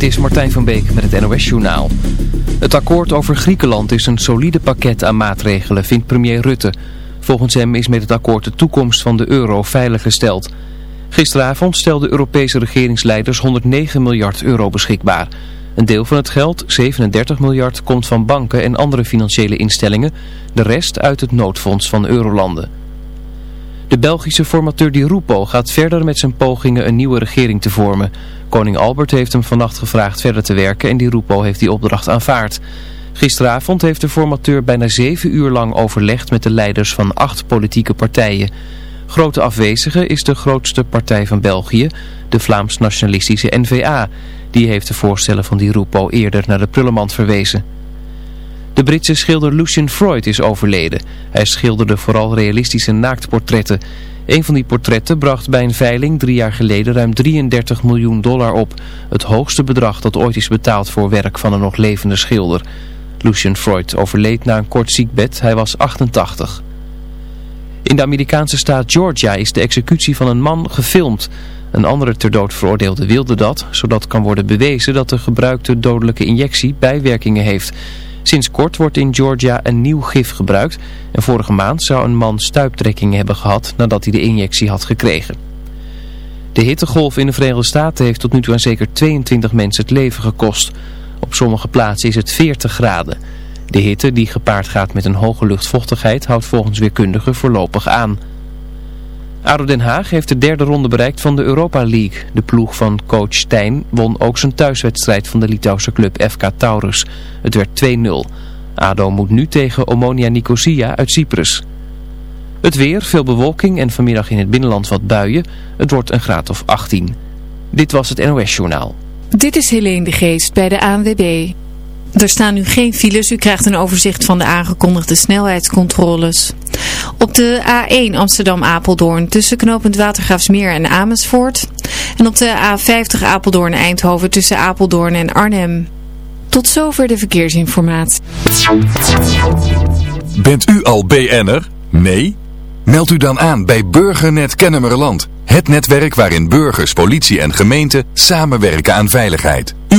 Dit is Martijn van Beek met het NOS-journaal. Het akkoord over Griekenland is een solide pakket aan maatregelen, vindt premier Rutte. Volgens hem is met het akkoord de toekomst van de euro veiliggesteld. Gisteravond stelden Europese regeringsleiders 109 miljard euro beschikbaar. Een deel van het geld, 37 miljard, komt van banken en andere financiële instellingen. De rest uit het noodfonds van eurolanden. De Belgische formateur Di Rupo gaat verder met zijn pogingen een nieuwe regering te vormen. Koning Albert heeft hem vannacht gevraagd verder te werken en Di Rupo heeft die opdracht aanvaard. Gisteravond heeft de formateur bijna zeven uur lang overlegd met de leiders van acht politieke partijen. Grote afwezige is de grootste partij van België, de Vlaams-nationalistische N-VA. Die heeft de voorstellen van Di Rupo eerder naar de prullenmand verwezen. De Britse schilder Lucian Freud is overleden. Hij schilderde vooral realistische naaktportretten. Een van die portretten bracht bij een veiling drie jaar geleden ruim 33 miljoen dollar op. Het hoogste bedrag dat ooit is betaald voor werk van een nog levende schilder. Lucian Freud overleed na een kort ziekbed. Hij was 88. In de Amerikaanse staat Georgia is de executie van een man gefilmd. Een andere ter dood veroordeelde wilde dat, zodat kan worden bewezen dat de gebruikte dodelijke injectie bijwerkingen heeft... Sinds kort wordt in Georgia een nieuw gif gebruikt en vorige maand zou een man stuiptrekkingen hebben gehad nadat hij de injectie had gekregen. De hittegolf in de Verenigde Staten heeft tot nu toe aan zeker 22 mensen het leven gekost. Op sommige plaatsen is het 40 graden. De hitte die gepaard gaat met een hoge luchtvochtigheid houdt volgens weerkundigen voorlopig aan. ADO Den Haag heeft de derde ronde bereikt van de Europa League. De ploeg van coach Stijn won ook zijn thuiswedstrijd van de Litouwse club FK Taurus. Het werd 2-0. ADO moet nu tegen Omonia Nicosia uit Cyprus. Het weer, veel bewolking en vanmiddag in het binnenland wat buien. Het wordt een graad of 18. Dit was het NOS Journaal. Dit is Helene de Geest bij de ANWB. Er staan nu geen files. U krijgt een overzicht van de aangekondigde snelheidscontroles. Op de A1 Amsterdam-Apeldoorn tussen knooppunt Watergraafsmeer en Amersfoort. En op de A50 Apeldoorn-Eindhoven tussen Apeldoorn en Arnhem. Tot zover de verkeersinformatie. Bent u al BN'er? Nee? Meld u dan aan bij Burgernet Kennemerland. Het netwerk waarin burgers, politie en gemeente samenwerken aan veiligheid.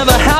never have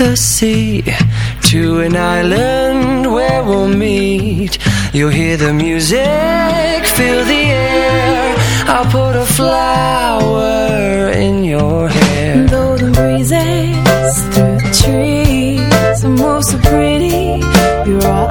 the sea to an island where we'll meet. You'll hear the music, fill the air. I'll put a flower in your hair. Though the breezes through the trees are most so pretty, you're all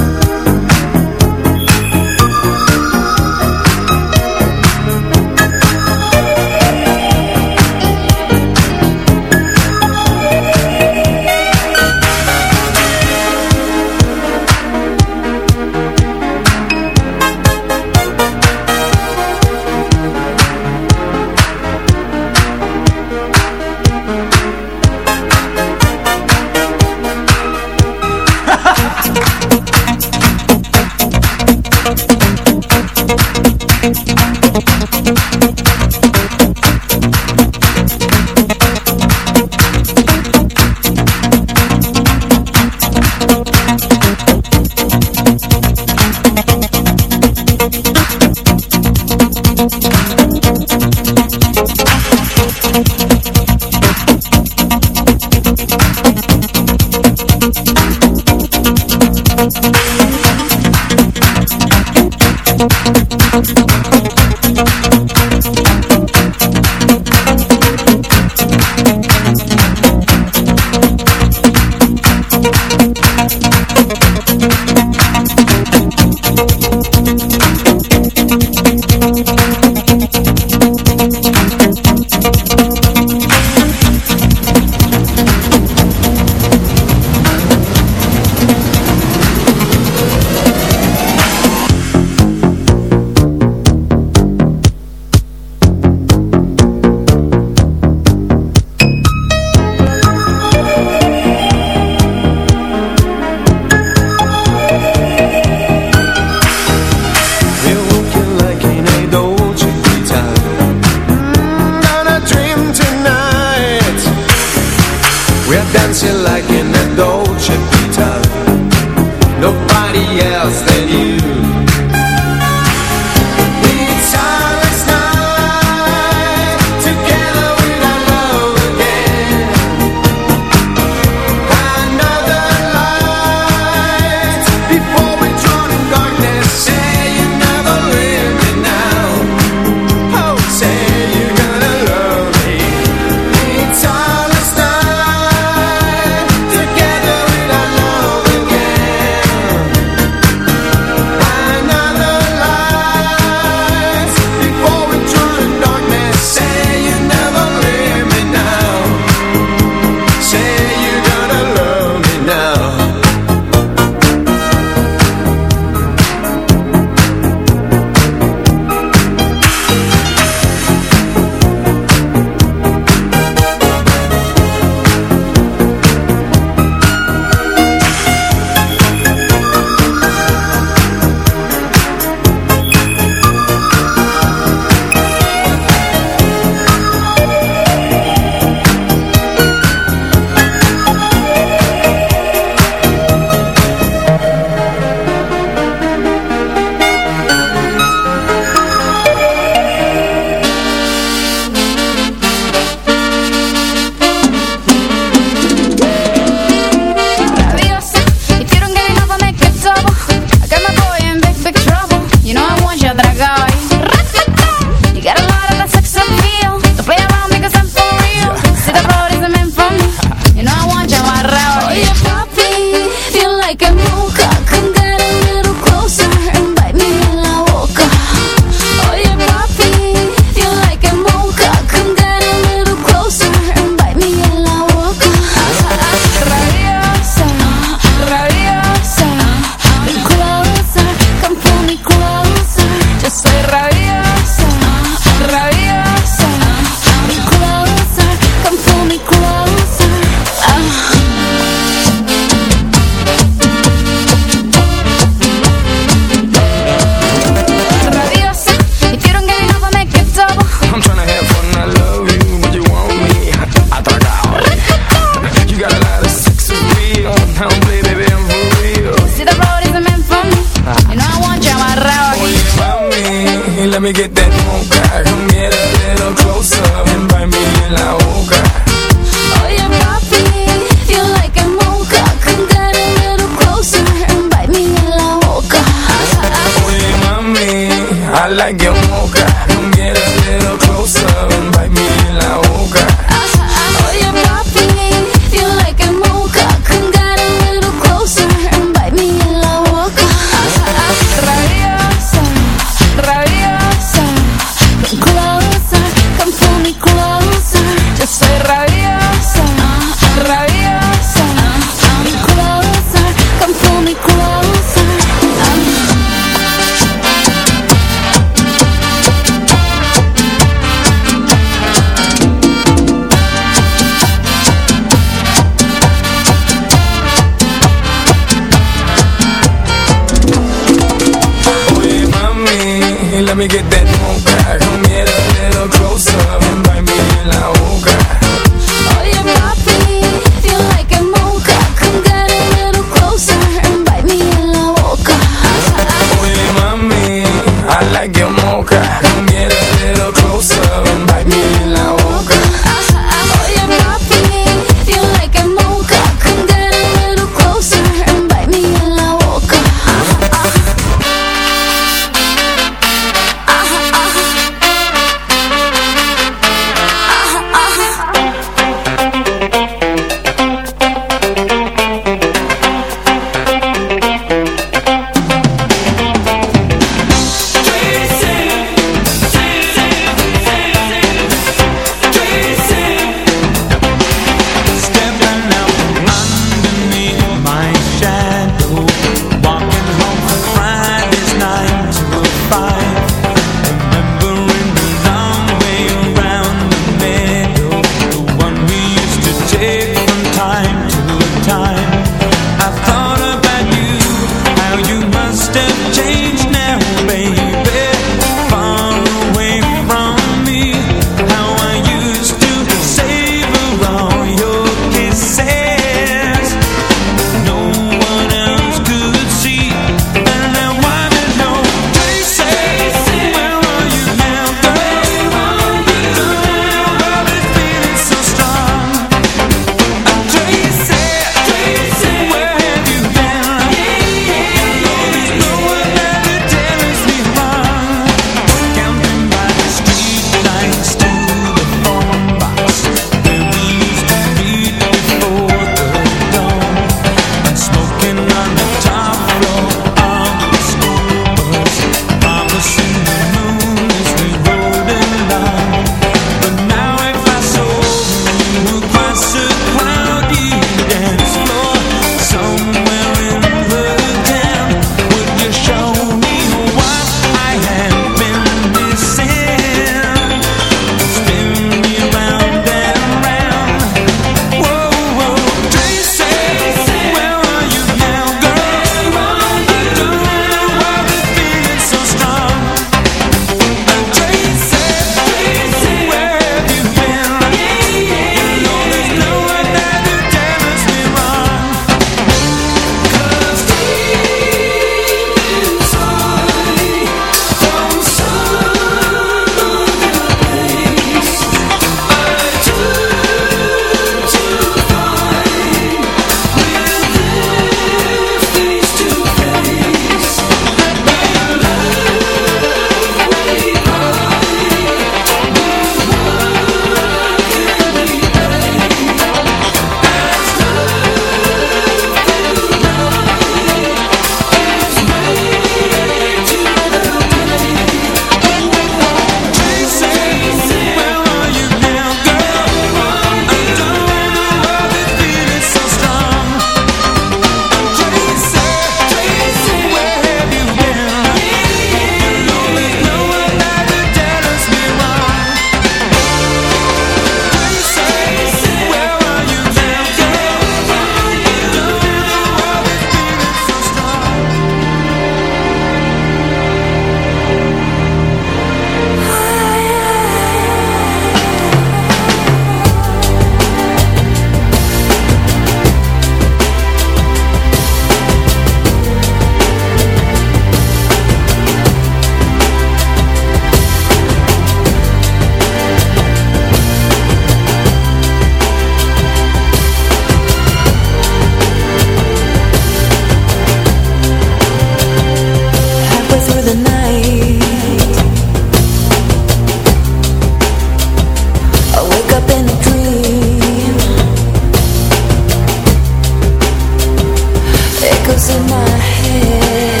in my head.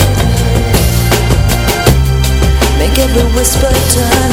Make every whisper turn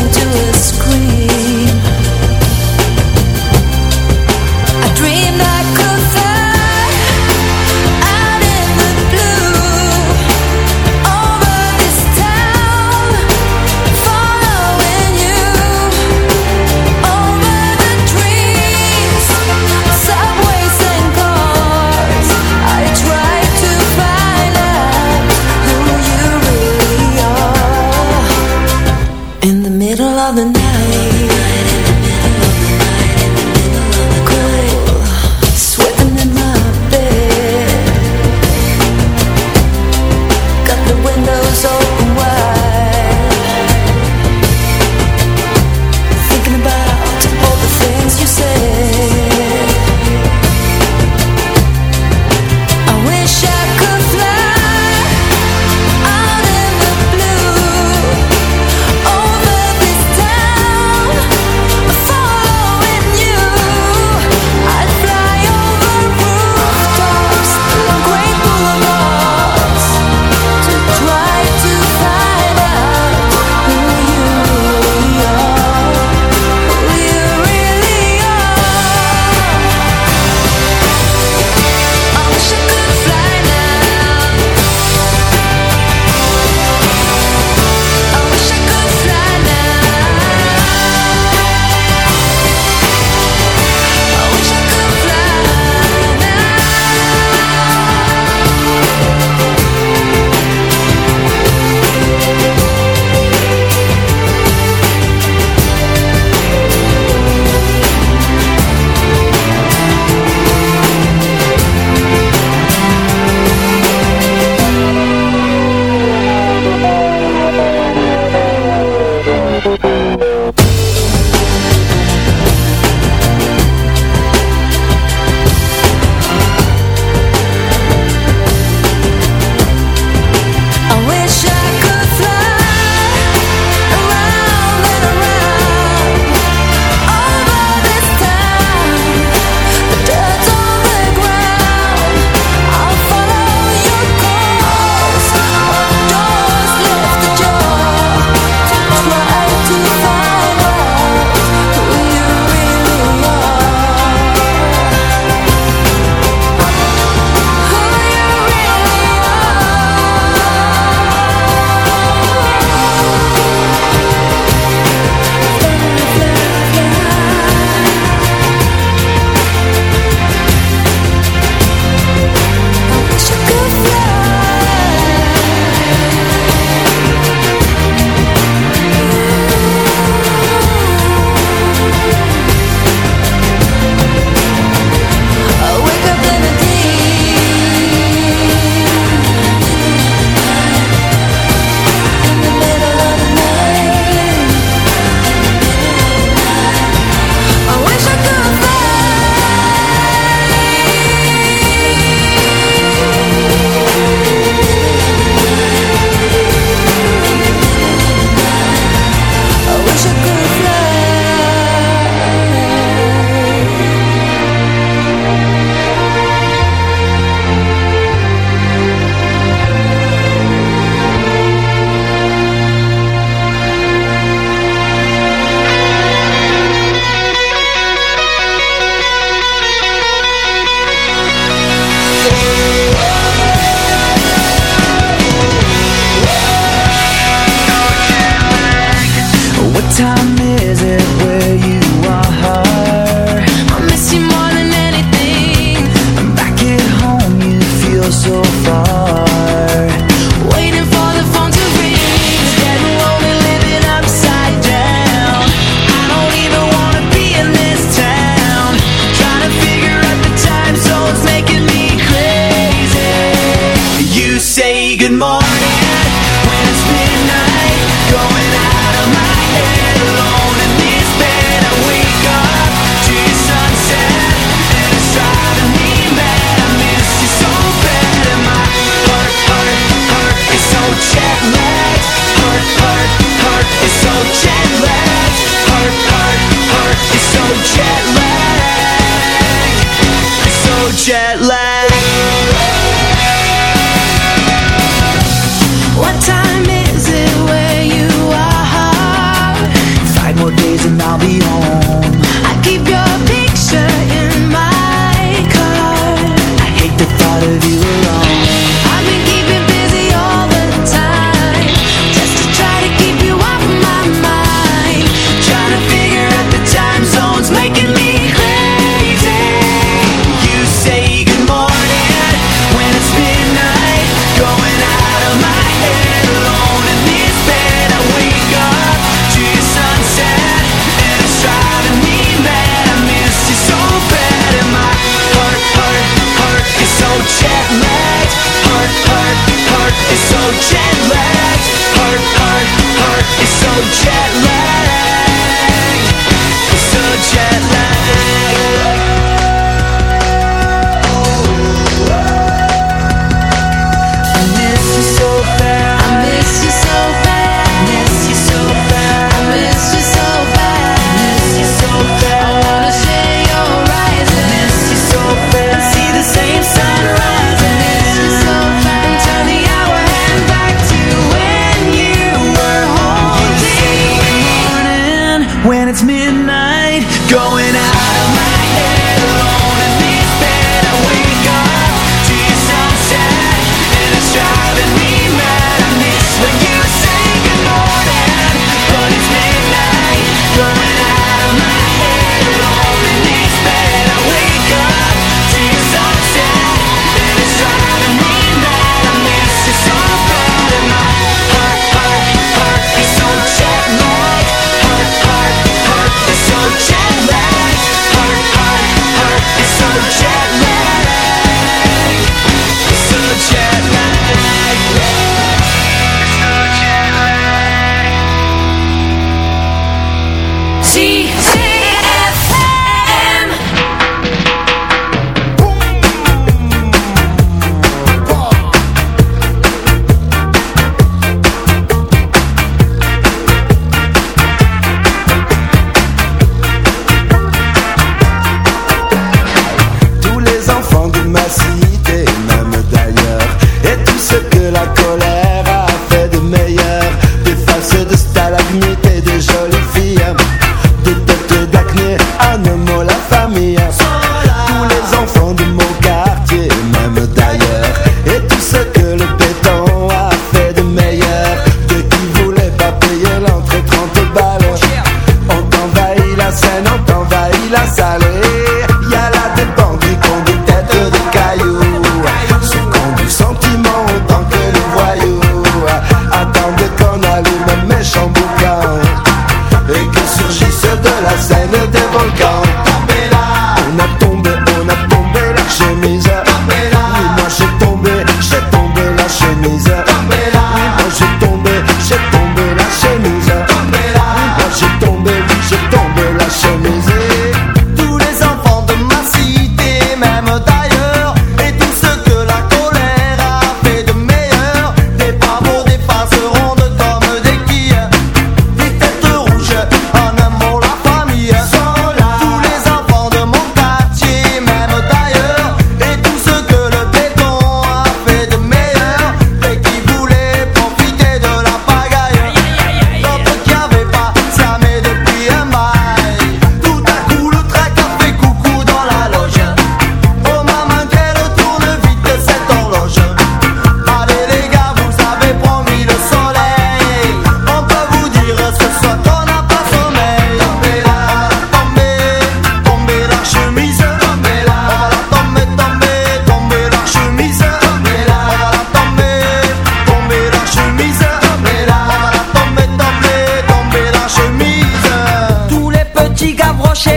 cigares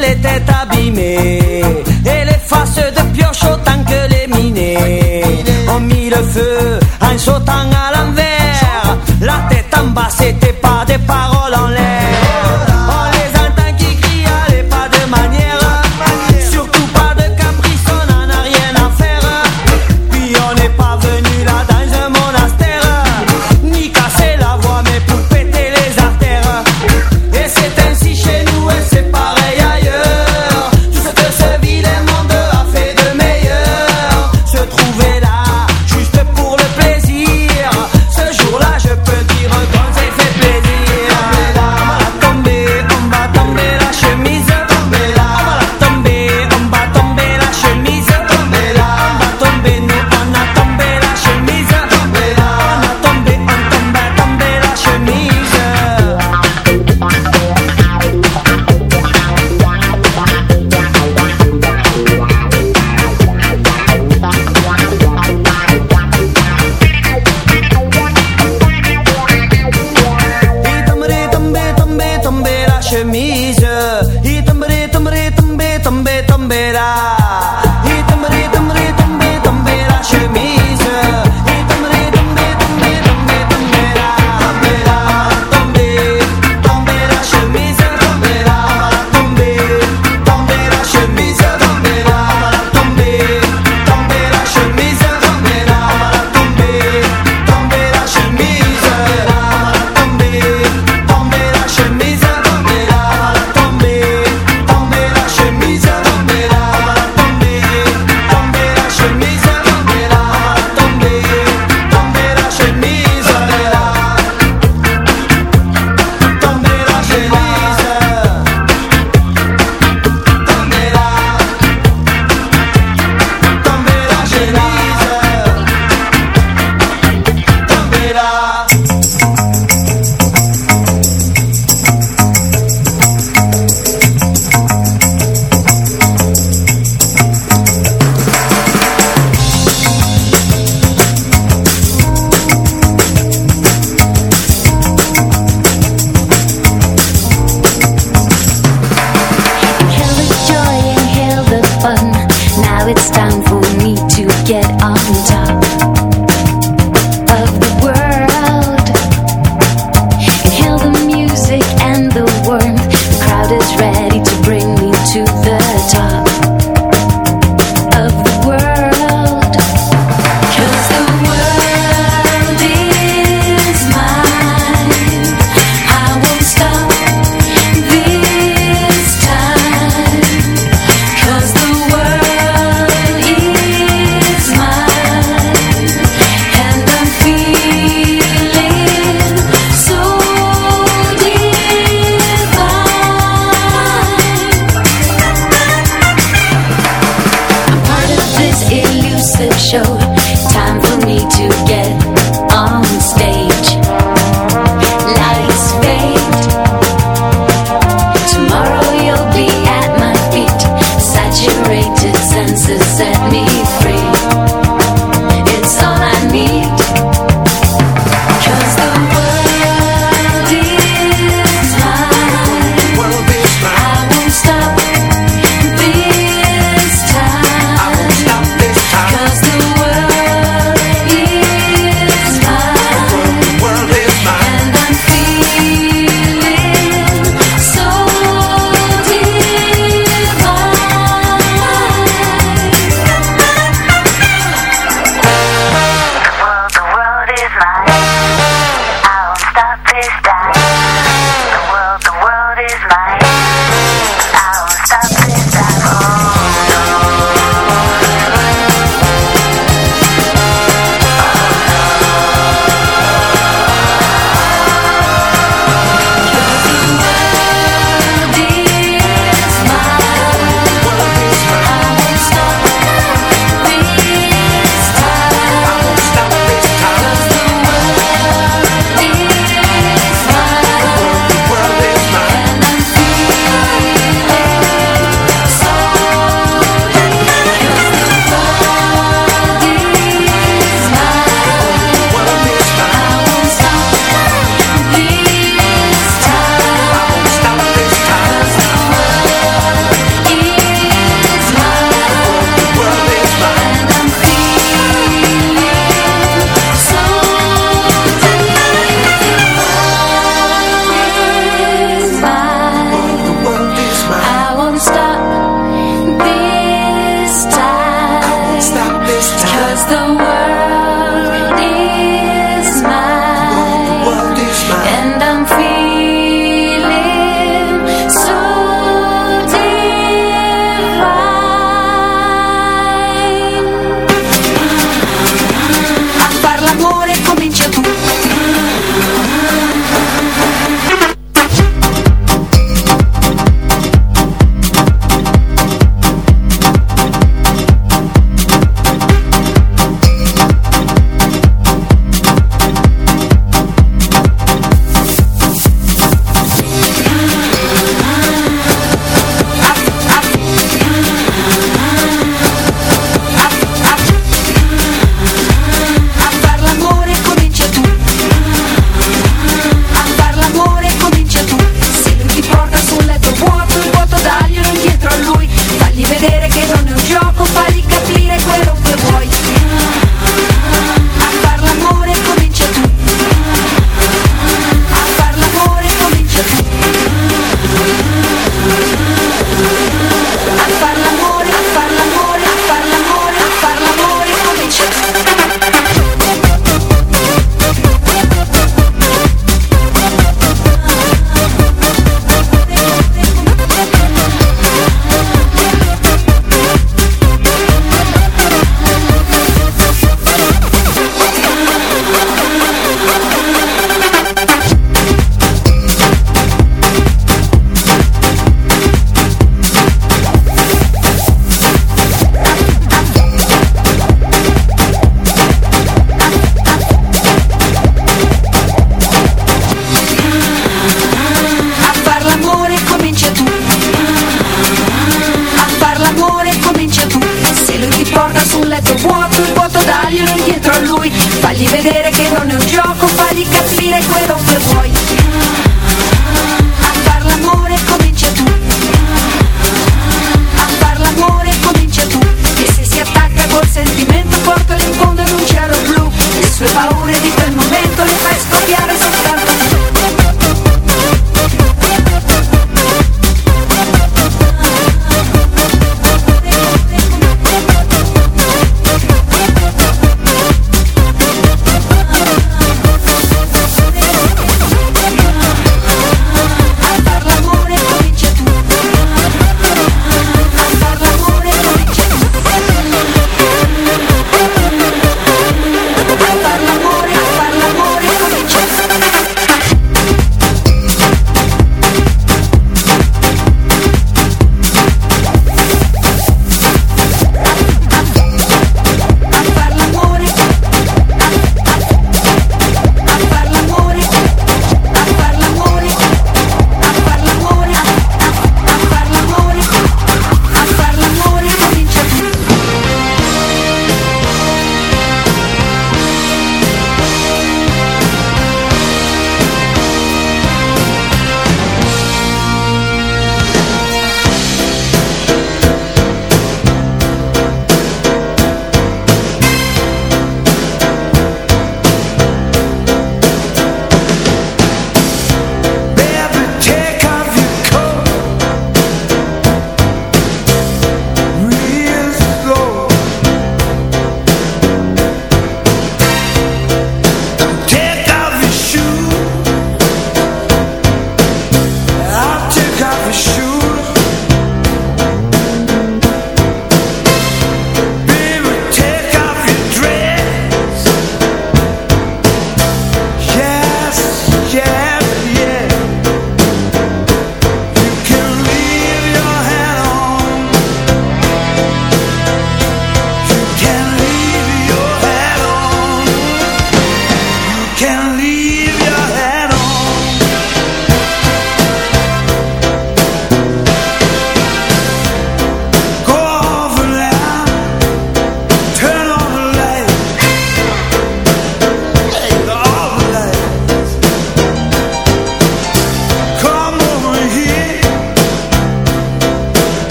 les têtes abîmées Et les faces de pioche autant que les minés Ont mis le feu en sautant à l'envers. La tête en bas, c'était pas des paroles.